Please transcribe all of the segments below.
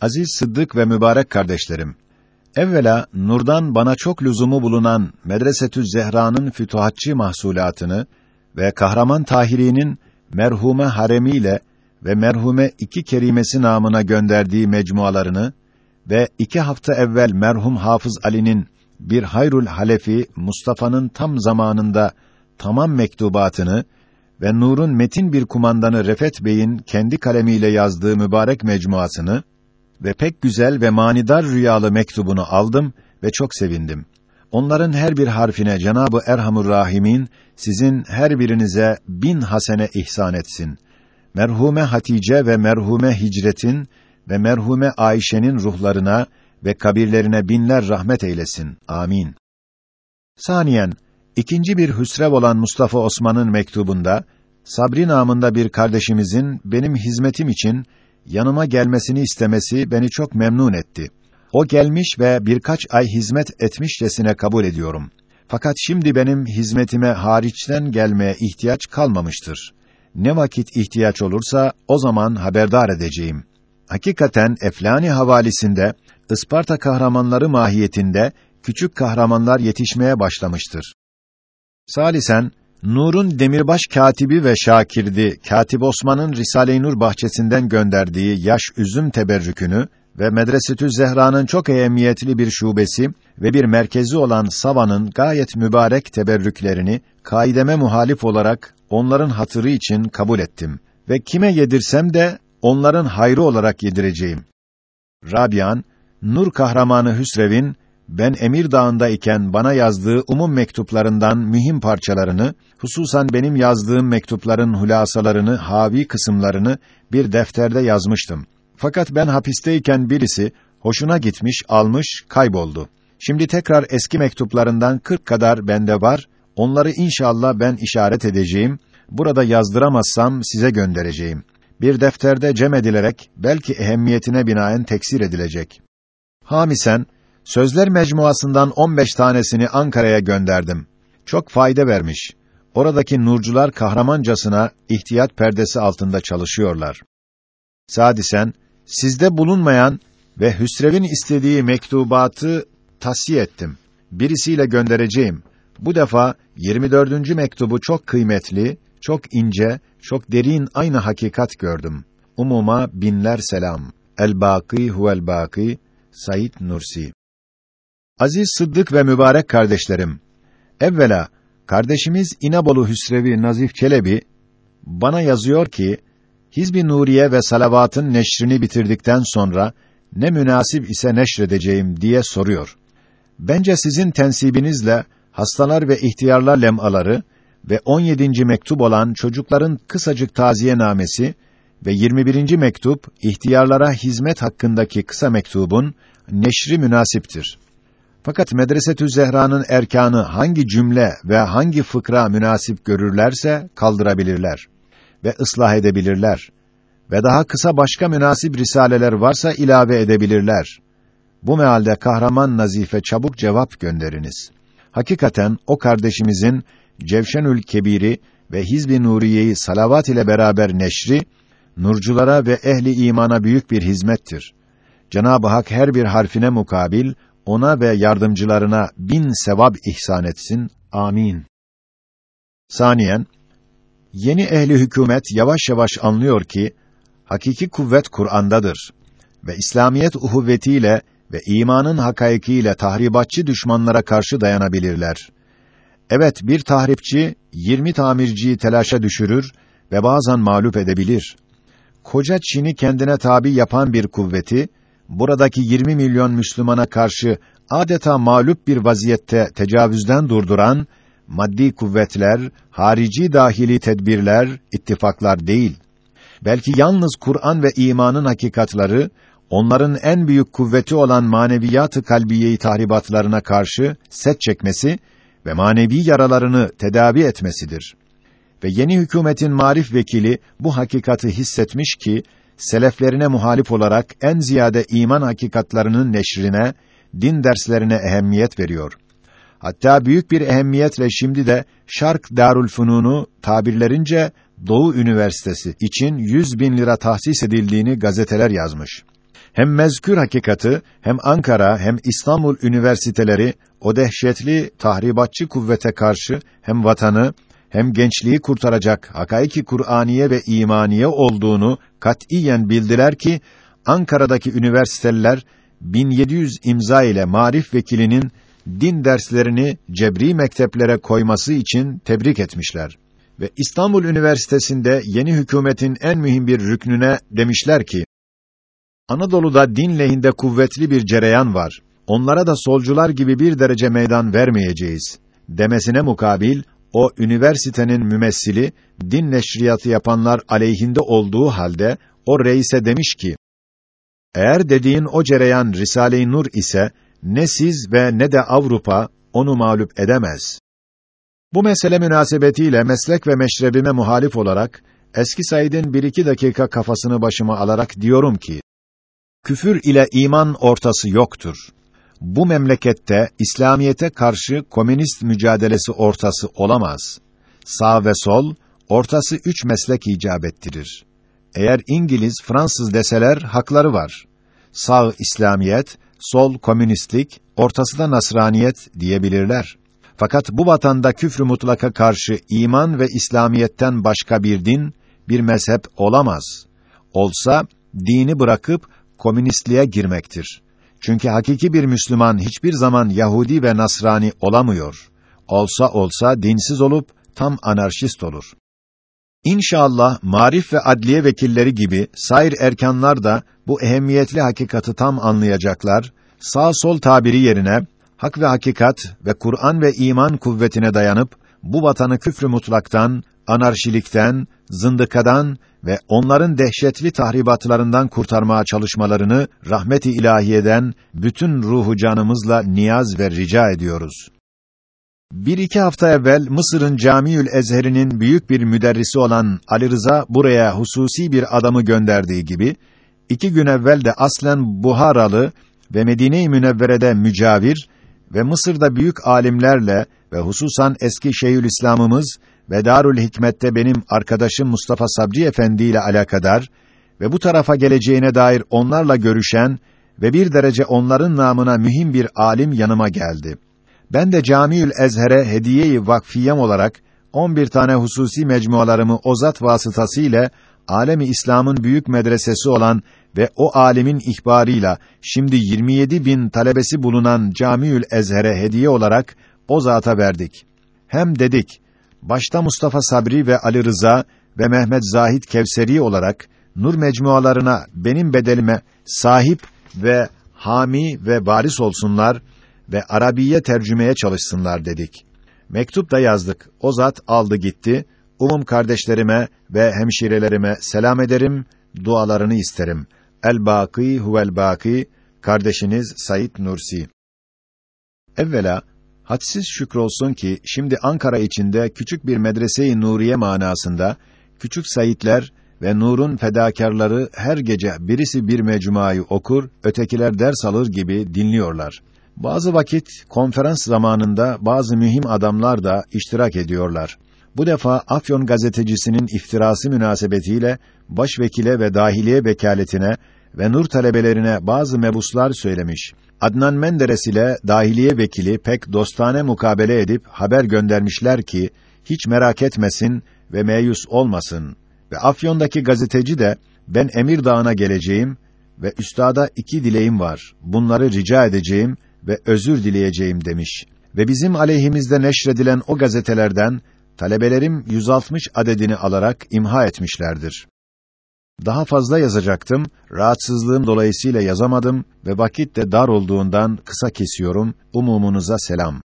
Aziz Sıddık ve mübarek kardeşlerim, evvela nurdan bana çok lüzumu bulunan Medresetü Zehra'nın fütuhatçı mahsulatını ve Kahraman Tahiri'nin merhume haremiyle ve merhume iki kerimesi namına gönderdiği mecmualarını ve iki hafta evvel merhum Hafız Ali'nin bir Hayrul Halefi Mustafa'nın tam zamanında tamam mektubatını ve Nur'un metin bir kumandanı Refet Bey'in kendi kalemiyle yazdığı mübarek mecmuasını ve pek güzel ve manidar rüyalı mektubunu aldım ve çok sevindim. Onların her bir harfine Cenabı Erhamur Rahimin sizin her birinize bin hasene ihsan etsin. Merhume Hatice ve merhume Hicret'in ve merhume Ayşe'nin ruhlarına ve kabirlerine binler rahmet eylesin. Amin. Saniyen, ikinci bir hüsrev olan Mustafa Osman'ın mektubunda, Sabri namında bir kardeşimizin benim hizmetim için yanıma gelmesini istemesi beni çok memnun etti. O gelmiş ve birkaç ay hizmet etmişçesine kabul ediyorum. Fakat şimdi benim hizmetime hariçten gelmeye ihtiyaç kalmamıştır. Ne vakit ihtiyaç olursa o zaman haberdar edeceğim. Hakikaten Eflani havalisinde Isparta kahramanları mahiyetinde küçük kahramanlar yetişmeye başlamıştır. Salisen Nur'un demirbaş katibi ve şakirdi Katip Osman'ın Risale-i Nur bahçesinden gönderdiği yaş üzüm teberrükünü ve Medresetü Zehra'nın çok ehemmiyetli bir şubesi ve bir merkezi olan Sava'nın gayet mübarek teberrüklerini kaideme muhalif olarak onların hatırı için kabul ettim ve kime yedirsem de onların hayrı olarak yedireceğim. Rabian, Nur kahramanı Hüsrev'in ben Emir Dağı'nda iken bana yazdığı umum mektuplarından mühim parçalarını, hususan benim yazdığım mektupların hulasalarını, havi kısımlarını bir defterde yazmıştım. Fakat ben hapisteyken birisi hoşuna gitmiş, almış, kayboldu. Şimdi tekrar eski mektuplarından kırk kadar bende var. Onları inşallah ben işaret edeceğim. Burada yazdıramazsam size göndereceğim. Bir defterde cem edilerek belki ehemmiyetine binaen teksir edilecek. Hamisen Sözler mecmuasından 15 tanesini Ankara'ya gönderdim. Çok fayda vermiş. Oradaki nurcular kahramancasına ihtiyat perdesi altında çalışıyorlar. Sadisen sizde bulunmayan ve Hüsrev'in istediği mektubatı tahsiye ettim. Birisiyle göndereceğim. Bu defa 24. mektubu çok kıymetli, çok ince, çok derin aynı hakikat gördüm. Umuma binler selam. El-Bâkî huvel-Bâkî Said Nursi Aziz Sıddık ve mübarek kardeşlerim, evvela kardeşimiz İnebolu Hüsrevi Nazif Çelebi bana yazıyor ki Hizb-i Nuriye ve salavatın neşrini bitirdikten sonra ne münasip ise neşredeceğim diye soruyor. Bence sizin tensibinizle hastalar ve ihtiyarlar lemaları ve 17. mektup olan çocukların kısacık taziye namesi ve 21. mektup ihtiyarlara hizmet hakkındaki kısa mektubun neşri münasiptir. Fakat Medresetü Zehra'nın erkanı hangi cümle ve hangi fıkra münasip görürlerse kaldırabilirler ve ıslah edebilirler ve daha kısa başka münasip risaleler varsa ilave edebilirler. Bu mealde kahraman nazife çabuk cevap gönderiniz. Hakikaten o kardeşimizin Cevşenül Kebiri ve Hizb-i Nuriye'yi salavat ile beraber neşri nurculara ve ehli imana büyük bir hizmettir. Cenab-ı Hak her bir harfine mukabil ona ve yardımcılarına bin sevap ihsan etsin. Amin. Saniyen, yeni ehli hükümet yavaş yavaş anlıyor ki, hakiki kuvvet Kur'an'dadır ve İslamiyet uhuvvetiyle ve imanın hakaikiyle tahribatçı düşmanlara karşı dayanabilirler. Evet, bir tahripçi, yirmi tamirciyi telaşa düşürür ve bazen mağlup edebilir. Koca Çin'i kendine tabi yapan bir kuvveti, buradaki 20 milyon Müslümana karşı adeta mağlup bir vaziyette tecavüzden durduran maddi kuvvetler, harici dahili tedbirler, ittifaklar değil. Belki yalnız Kur'an ve imanın hakikatları onların en büyük kuvveti olan maneviyat-ı kalbiyeyi tahribatlarına karşı set çekmesi ve manevi yaralarını tedavi etmesidir. Ve yeni hükümetin marif vekili bu hakikati hissetmiş ki seleflerine muhalif olarak en ziyade iman hakikatlarının neşrine, din derslerine ehemmiyet veriyor. Hatta büyük bir ehemmiyetle şimdi de Şark Darülfünun'u tabirlerince Doğu Üniversitesi için 100 bin lira tahsis edildiğini gazeteler yazmış. Hem mezkür hakikati, hem Ankara, hem İstanbul üniversiteleri o dehşetli tahribatçı kuvvete karşı hem vatanı hem gençliği kurtaracak hakaiki Kur'aniye ve imaniye olduğunu katiyen bildiler ki Ankara'daki üniversiteler 1700 imza ile marif vekilinin din derslerini cebri mekteplere koyması için tebrik etmişler. Ve İstanbul Üniversitesi'nde yeni hükümetin en mühim bir rüknüne demişler ki, Anadolu'da din lehinde kuvvetli bir cereyan var. Onlara da solcular gibi bir derece meydan vermeyeceğiz. Demesine mukabil, o üniversitenin mümessili, din neşriyatı yapanlar aleyhinde olduğu halde, o reise demiş ki, eğer dediğin o cereyan Risale-i Nur ise, ne siz ve ne de Avrupa onu mağlup edemez. Bu mesele münasebetiyle meslek ve meşrebime muhalif olarak, eski Said'in bir iki dakika kafasını başıma alarak diyorum ki, küfür ile iman ortası yoktur. Bu memlekette İslamiyete karşı komünist mücadelesi ortası olamaz. Sağ ve sol, ortası üç meslek icap ettirir. Eğer İngiliz, Fransız deseler hakları var. Sağ İslamiyet, sol komünistlik, ortası da Nasraniyet diyebilirler. Fakat bu vatanda küfrü mutlaka karşı iman ve İslamiyetten başka bir din, bir mezhep olamaz. Olsa dini bırakıp komünistliğe girmektir. Çünkü hakiki bir Müslüman hiçbir zaman Yahudi ve Nasrani olamıyor. Olsa olsa dinsiz olup tam anarşist olur. İnşallah marif ve adliye vekilleri gibi sair erkanlar da bu ehemmiyetli hakikati tam anlayacaklar. Sağ sol tabiri yerine hak ve hakikat ve Kur'an ve iman kuvvetine dayanıp bu vatanı küfrü mutlaktan, anarşilikten, zındıkadan ve onların dehşetli tahribatlarından kurtarmaya çalışmalarını rahmeti ilahiyeden bütün ruhu canımızla niyaz ve rica ediyoruz. Bir iki hafta evvel Mısır'ın Camiül Ezher'inin büyük bir müderrisi olan Ali Rıza buraya hususi bir adamı gönderdiği gibi iki gün evvel de aslen Buharalı ve Medine-i Münevvere'de mücavir ve Mısır'da büyük alimlerle ve hususan eski Şeyhülislam'ımız ve Darül Hikmet'te benim arkadaşım Mustafa Sabri Efendi ile alakadar ve bu tarafa geleceğine dair onlarla görüşen ve bir derece onların namına mühim bir alim yanıma geldi. Ben de Camiül Ezher'e hediyeyi vakfiyem olarak 11 tane hususi mecmualarımı o zat vasıtasıyla alemi İslam'ın büyük medresesi olan ve o alimin ihbarıyla şimdi 27 bin talebesi bulunan Camiül Ezher'e hediye olarak o zata verdik. Hem dedik, başta Mustafa Sabri ve Ali Rıza ve Mehmet Zahid Kevseri olarak nur mecmualarına benim bedelime sahip ve hami ve baris olsunlar ve Arabiye tercümeye çalışsınlar dedik. Mektup da yazdık. O zat aldı gitti. Umum kardeşlerime ve hemşirelerime selam ederim, dualarını isterim. El Baki huvel Baki kardeşiniz Said Nursi. Evvela hadsiz şükrolsun ki şimdi Ankara içinde küçük bir medrese-i Nuriye manasında küçük Saidler ve Nur'un fedakarları her gece birisi bir mecmuayı okur, ötekiler ders alır gibi dinliyorlar. Bazı vakit konferans zamanında bazı mühim adamlar da iştirak ediyorlar. Bu defa Afyon gazetecisinin iftirası münasebetiyle başvekile ve dahiliye vekaletine ve nur talebelerine bazı mebuslar söylemiş. Adnan Menderes ile dahiliye vekili pek dostane mukabele edip haber göndermişler ki hiç merak etmesin ve meyus olmasın. Ve Afyon'daki gazeteci de ben Emir Dağı'na geleceğim ve üstada iki dileğim var. Bunları rica edeceğim ve özür dileyeceğim demiş. Ve bizim aleyhimizde neşredilen o gazetelerden talebelerim 160 adedini alarak imha etmişlerdir. Daha fazla yazacaktım, rahatsızlığım dolayısıyla yazamadım ve vakit de dar olduğundan kısa kesiyorum. Umumunuza selam.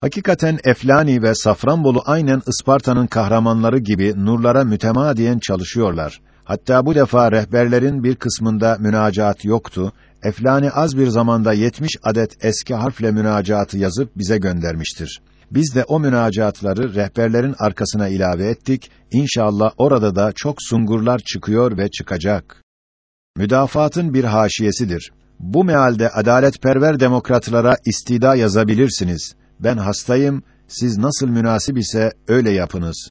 Hakikaten Eflani ve Safranbolu aynen Isparta'nın kahramanları gibi nurlara mütemadiyen çalışıyorlar. Hatta bu defa rehberlerin bir kısmında münacaat yoktu. Eflani az bir zamanda 70 adet eski harfle münacaatı yazıp bize göndermiştir. Biz de o münacatları rehberlerin arkasına ilave ettik. İnşallah orada da çok sungurlar çıkıyor ve çıkacak. Müdafaatın bir haşiyesidir. Bu mealde adaletperver demokratlara istida yazabilirsiniz. Ben hastayım, siz nasıl münasip ise öyle yapınız.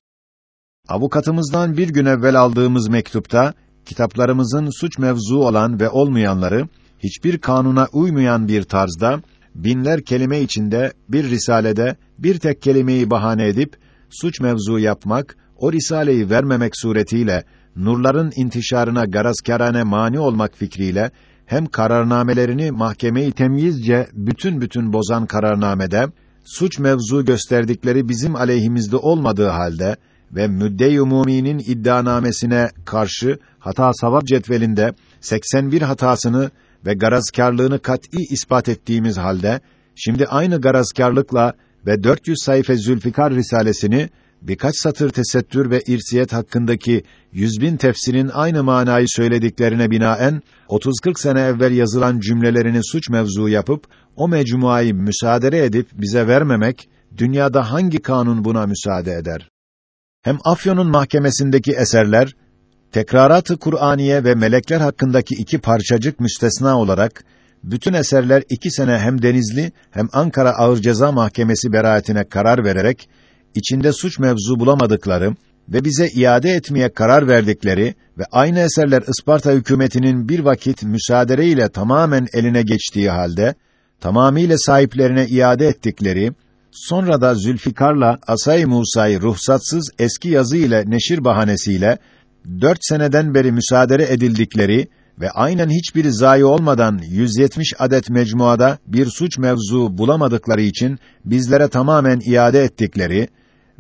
Avukatımızdan bir gün evvel aldığımız mektupta kitaplarımızın suç mevzu olan ve olmayanları hiçbir kanuna uymayan bir tarzda binler kelime içinde bir risalede bir tek kelimeyi bahane edip suç mevzu yapmak, o risaleyi vermemek suretiyle nurların intişarına garazkârane mani olmak fikriyle hem kararnamelerini mahkemeyi temyizce bütün bütün bozan kararnamede suç mevzu gösterdikleri bizim aleyhimizde olmadığı halde ve müdde-i umuminin iddianamesine karşı hata savap cetvelinde 81 hatasını ve garazkârlığını kat'î ispat ettiğimiz halde şimdi aynı garazkârlıkla ve 400 sayfa Zülfikar risalesini birkaç satır tesettür ve irsiyet hakkındaki yüz bin tefsirin aynı manayı söylediklerine binaen 30-40 sene evvel yazılan cümlelerini suç mevzu yapıp o mecmuayı müsaade edip bize vermemek dünyada hangi kanun buna müsaade eder? Hem Afyon'un mahkemesindeki eserler tekrarat-ı Kur'aniye ve melekler hakkındaki iki parçacık müstesna olarak bütün eserler iki sene hem Denizli hem Ankara Ağır Ceza Mahkemesi beraatine karar vererek içinde suç mevzu bulamadıkları ve bize iade etmeye karar verdikleri ve aynı eserler Isparta hükümetinin bir vakit müsaade ile tamamen eline geçtiği halde tamamiyle sahiplerine iade ettikleri sonra da Zülfikar'la Asay Musa'yı ruhsatsız eski yazı ile neşir bahanesiyle dört seneden beri müsaade edildikleri ve aynen hiçbir zayi olmadan 170 adet mecmuada bir suç mevzu bulamadıkları için bizlere tamamen iade ettikleri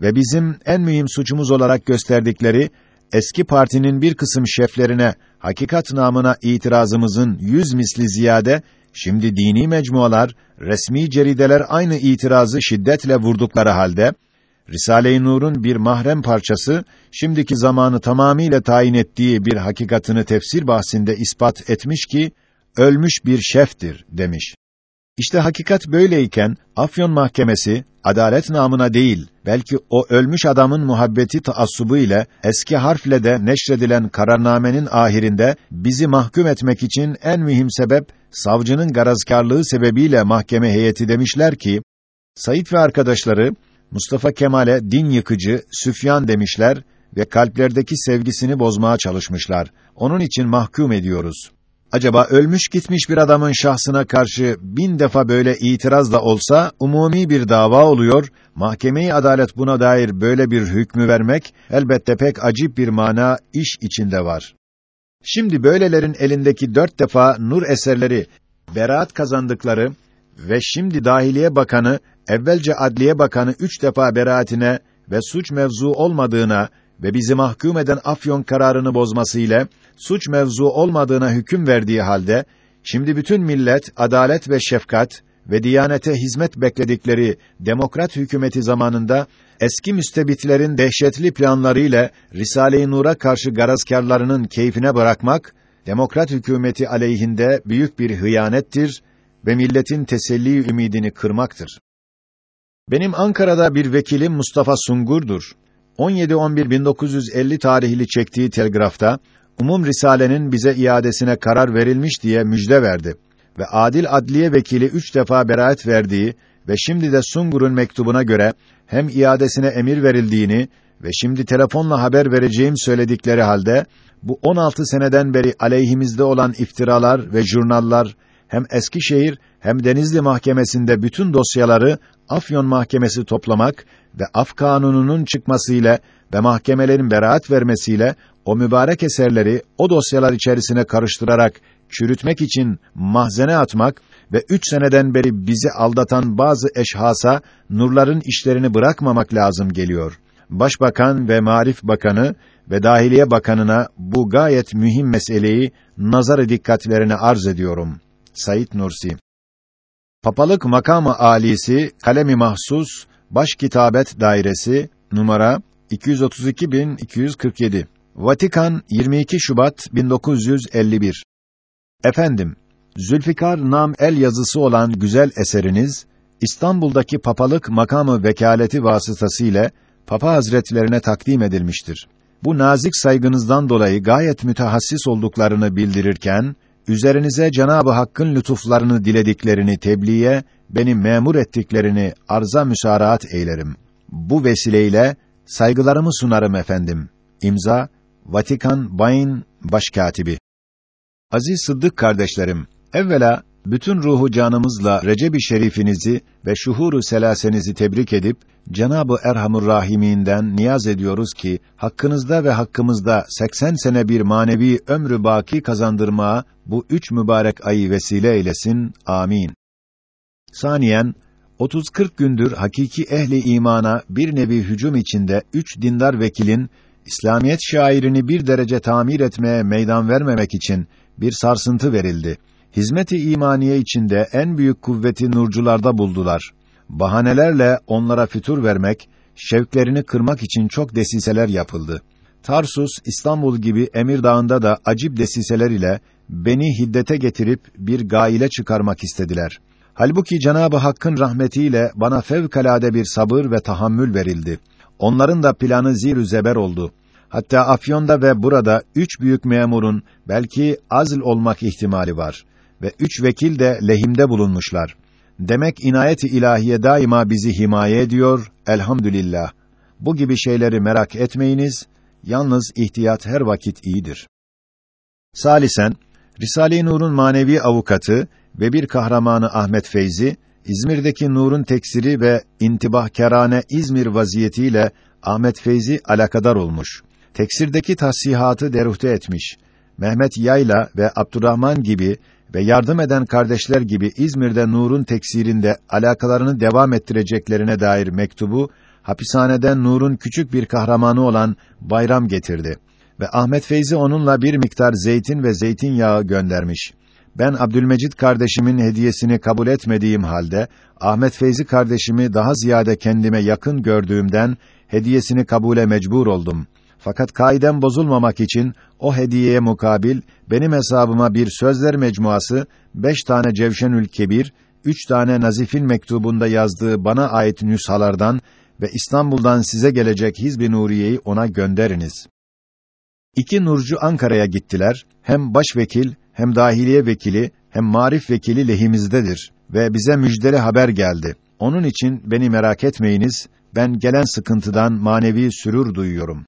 ve bizim en mühim suçumuz olarak gösterdikleri eski partinin bir kısım şeflerine hakikat namına itirazımızın yüz misli ziyade şimdi dini mecmualar, resmi cerideler aynı itirazı şiddetle vurdukları halde Risale-i Nur'un bir mahrem parçası şimdiki zamanı tamamiyle tayin ettiği bir hakikatını tefsir bahsinde ispat etmiş ki ölmüş bir şeftir demiş. İşte hakikat böyleyken Afyon Mahkemesi adalet namına değil belki o ölmüş adamın muhabbeti taassubu ile eski harfle de neşredilen kararnamenin ahirinde bizi mahkum etmek için en mühim sebep savcının garazkarlığı sebebiyle mahkeme heyeti demişler ki Sayit ve arkadaşları Mustafa Kemal'e din yıkıcı, süfyan demişler ve kalplerdeki sevgisini bozmaya çalışmışlar. Onun için mahkum ediyoruz. Acaba ölmüş gitmiş bir adamın şahsına karşı bin defa böyle itiraz da olsa umumi bir dava oluyor. Mahkemeyi adalet buna dair böyle bir hükmü vermek elbette pek acip bir mana iş içinde var. Şimdi böylelerin elindeki dört defa nur eserleri beraat kazandıkları ve şimdi Dahiliye Bakanı evvelce Adliye Bakanı üç defa beraatine ve suç mevzu olmadığına ve bizi mahkum eden Afyon kararını bozması ile suç mevzu olmadığına hüküm verdiği halde şimdi bütün millet adalet ve şefkat ve diyanete hizmet bekledikleri demokrat hükümeti zamanında eski müstebitlerin dehşetli planları ile Risale-i Nur'a karşı garazkârlarının keyfine bırakmak demokrat hükümeti aleyhinde büyük bir hıyanettir ve milletin teselli ümidini kırmaktır. Benim Ankara'da bir vekilim Mustafa Sungur'dur. 17-11-1950 tarihli çektiği telgrafta umum risalenin bize iadesine karar verilmiş diye müjde verdi ve adil adliye vekili üç defa beraat verdiği ve şimdi de Sungur'un mektubuna göre hem iadesine emir verildiğini ve şimdi telefonla haber vereceğim söyledikleri halde bu 16 seneden beri aleyhimizde olan iftiralar ve jurnallar hem Eskişehir hem Denizli Mahkemesi'nde bütün dosyaları Afyon Mahkemesi toplamak ve af kanununun çıkmasıyla ve mahkemelerin beraat vermesiyle o mübarek eserleri o dosyalar içerisine karıştırarak çürütmek için mahzene atmak ve üç seneden beri bizi aldatan bazı eşhasa nurların işlerini bırakmamak lazım geliyor. Başbakan ve Marif Bakanı ve Dahiliye Bakanına bu gayet mühim meseleyi nazar dikkatlerine arz ediyorum. Sayit Nursi. Papalık makamı alisi kalemi mahsus baş kitabet dairesi numara 232247 Vatikan 22 Şubat 1951 Efendim Zülfikar Nam el yazısı olan güzel eseriniz İstanbul'daki papalık makamı vekaleti vasıtasıyla Papa Hazretlerine takdim edilmiştir. Bu nazik saygınızdan dolayı gayet mütehassis olduklarını bildirirken üzerinize Cenabı Hakk'ın lütuflarını dilediklerini tebliğe, beni memur ettiklerini arza müsaraat eylerim. Bu vesileyle saygılarımı sunarım efendim. İmza Vatikan Bayin Başkatibi Aziz Sıddık kardeşlerim, evvela bütün ruhu canımızla Recep-i Şerifinizi ve şuhuru selasenizi tebrik edip Cenabı Erhamur Rahiminden niyaz ediyoruz ki hakkınızda ve hakkımızda 80 sene bir manevi ömrü baki kazandırmaya bu üç mübarek ayı vesile eylesin. Amin. Saniyen 30-40 gündür hakiki ehli imana bir nevi hücum içinde üç dindar vekilin İslamiyet şairini bir derece tamir etmeye meydan vermemek için bir sarsıntı verildi. Hizmet-i imaniye içinde en büyük kuvveti nurcularda buldular. Bahanelerle onlara fütur vermek, şevklerini kırmak için çok desiseler yapıldı. Tarsus, İstanbul gibi Emirdağ'ında da acip desiseler ile beni hiddete getirip bir gaile çıkarmak istediler. Halbuki Cenabı Hakk'ın rahmetiyle bana fevkalade bir sabır ve tahammül verildi. Onların da planı zir zeber oldu. Hatta Afyon'da ve burada üç büyük memurun belki azl olmak ihtimali var ve üç vekil de lehimde bulunmuşlar. Demek inayet-i ilahiye daima bizi himaye ediyor. Elhamdülillah. Bu gibi şeyleri merak etmeyiniz. Yalnız ihtiyat her vakit iyidir. Salisen, Risale-i Nur'un manevi avukatı ve bir kahramanı Ahmet Feyzi, İzmir'deki Nur'un teksiri ve intibahkârane İzmir vaziyetiyle Ahmet Feyzi alakadar olmuş. Teksirdeki tahsihatı deruhte etmiş. Mehmet Yayla ve Abdurrahman gibi ve yardım eden kardeşler gibi İzmir'de Nur'un teksirinde alakalarını devam ettireceklerine dair mektubu hapishaneden Nur'un küçük bir kahramanı olan Bayram getirdi ve Ahmet Feyzi onunla bir miktar zeytin ve zeytinyağı göndermiş. Ben Abdülmecid kardeşimin hediyesini kabul etmediğim halde Ahmet Feyzi kardeşimi daha ziyade kendime yakın gördüğümden hediyesini kabule mecbur oldum. Fakat kaidem bozulmamak için o hediyeye mukabil benim hesabıma bir sözler mecmuası, beş tane Cevşenül Kebir, üç tane Nazif'in mektubunda yazdığı bana ait nüshalardan ve İstanbul'dan size gelecek Hizb-i Nuriye'yi ona gönderiniz. İki nurcu Ankara'ya gittiler. Hem başvekil, hem dahiliye vekili, hem marif vekili lehimizdedir ve bize müjdeli haber geldi. Onun için beni merak etmeyiniz, ben gelen sıkıntıdan manevi sürür duyuyorum.